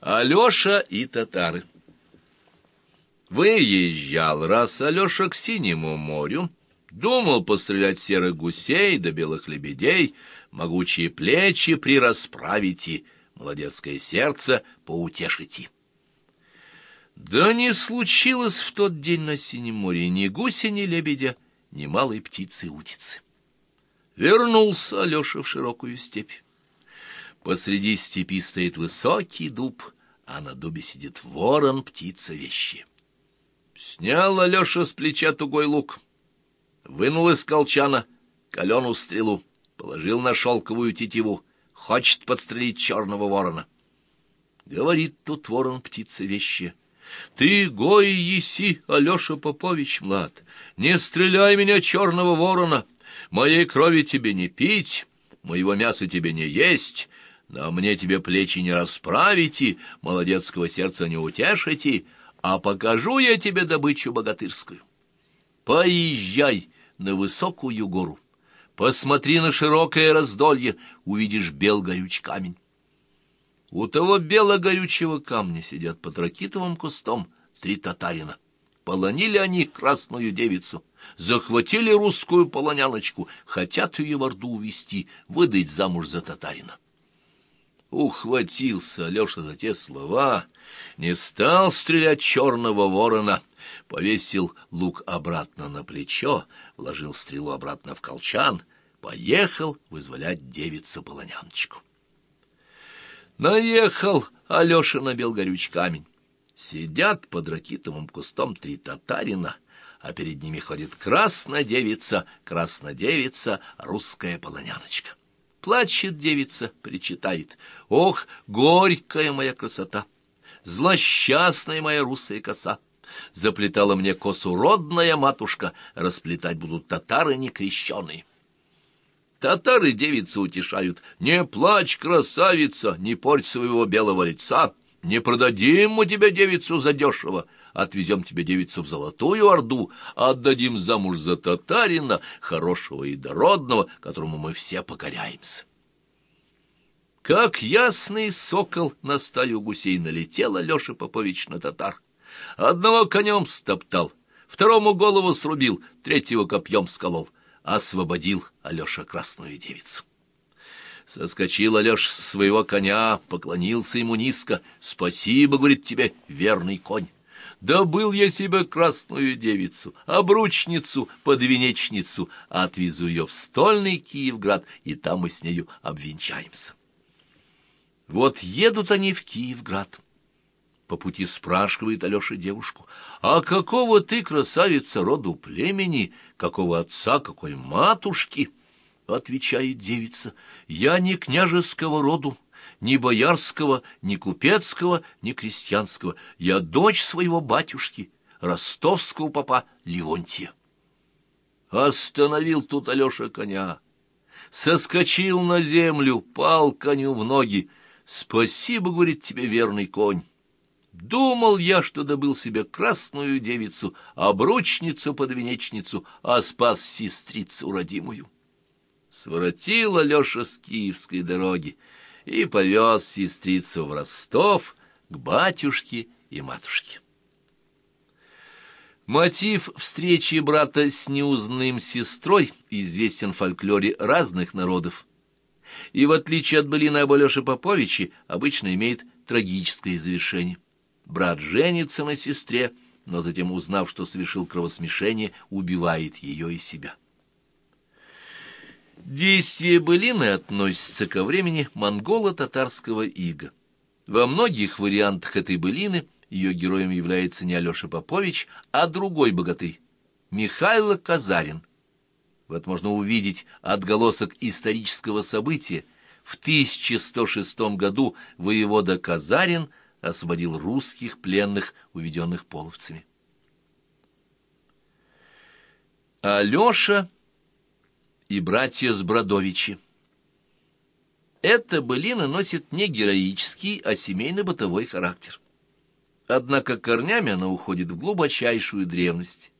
Алеша и татары. Выезжал раз Алеша к синему морю, думал пострелять серых гусей да белых лебедей, могучие плечи прирасправите, молодецкое сердце поутешите. Да не случилось в тот день на синем море ни гуся, ни лебедя, ни малой птицы-утицы. Вернулся Алеша в широкую степь. Посреди степи стоит высокий дуб, а на дубе сидит ворон, птица вещи. Снял Алеша с плеча тугой лук, вынул из колчана каленую стрелу, положил на шелковую тетиву, хочет подстрелить черного ворона. Говорит тут ворон птица вещи. Ты, гой еси, Алеша Попович млад, не стреляй меня, черного ворона, моей крови тебе не пить, моего мяса тебе не есть, но мне тебе плечи не расправите, молодецкого сердца не утешите, а покажу я тебе добычу богатырскую. Поезжай на высокую гору, посмотри на широкое раздолье, увидишь бел горюч камень. У того бело-горючего камня сидят под ракитовым кустом три татарина. Полонили они красную девицу, захватили русскую полоняночку, хотят ее в Орду увести, выдать замуж за татарина. Ухватился Алеша за те слова, не стал стрелять черного ворона, повесил лук обратно на плечо, вложил стрелу обратно в колчан, поехал вызволять девицу-полоняночку. Наехал Алеша на белгорюч камень. Сидят под ракитовым кустом три татарина, а перед ними ходит красная девица, красная девица, русская полоняночка. Плачет девица, причитает. Ох, горькая моя красота! Злосчастная моя русая коса! Заплетала мне косу родная матушка, расплетать будут татары некрещеные. Татары девицы утешают. Не плачь, красавица, не порть своего белого лица. Не продадим мы тебе девицу задешево отвезем тебе девицу в Золотую Орду, отдадим замуж за татарина, хорошего и дородного, которому мы все покоряемся. Как ясный сокол на стаю гусей налетел Алеша Попович на татар. Одного конем стоптал, второму голову срубил, третьего копьем сколол. Освободил Алеша красную девицу. Соскочил Алеш с своего коня, поклонился ему низко. «Спасибо, — говорит тебе, — верный конь. Добыл я себе красную девицу, обручницу, подвенечницу, отвезу ее в стольный Киевград, и там мы с нею обвенчаемся. Вот едут они в Киевград. По пути спрашивает Алеша девушку, «А какого ты, красавица, роду племени? Какого отца, какой матушки?» Отвечает девица, «Я не княжеского роду, ни боярского, ни купецкого, ни крестьянского. Я дочь своего батюшки, ростовского папа Левонтия. Остановил тут Алеша коня, соскочил на землю, пал коню в ноги. «Спасибо, — говорит тебе верный конь. Думал я, что добыл себе красную девицу, обручницу-подвенечницу, а спас сестрицу родимую». Своротил Алеша с киевской дороги, и повез сестрицу в Ростов к батюшке и матушке. Мотив встречи брата с неузнанным сестрой известен в фольклоре разных народов, и, в отличие от былины об Алёше Поповиче, обычно имеет трагическое завершение. Брат женится на сестре, но затем, узнав, что совершил кровосмешение, убивает ее и себя. Действие былины относится ко времени монголо-татарского ига. Во многих вариантах этой былины ее героем является не Алеша Попович, а другой богатырь — Михайло Казарин. Вот можно увидеть отголосок исторического события. В 1106 году воевода Казарин освободил русских пленных, уведенных половцами. Алеша и братья Сбродовичи. Эта былина носит не героический, а семейно-бытовой характер. Однако корнями она уходит в глубочайшую древность.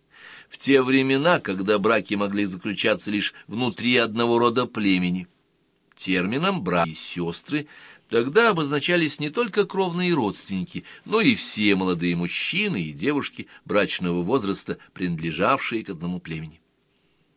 В те времена, когда браки могли заключаться лишь внутри одного рода племени. Термином «братья и сестры» Тогда обозначались не только кровные родственники, но и все молодые мужчины и девушки брачного возраста, принадлежавшие к одному племени.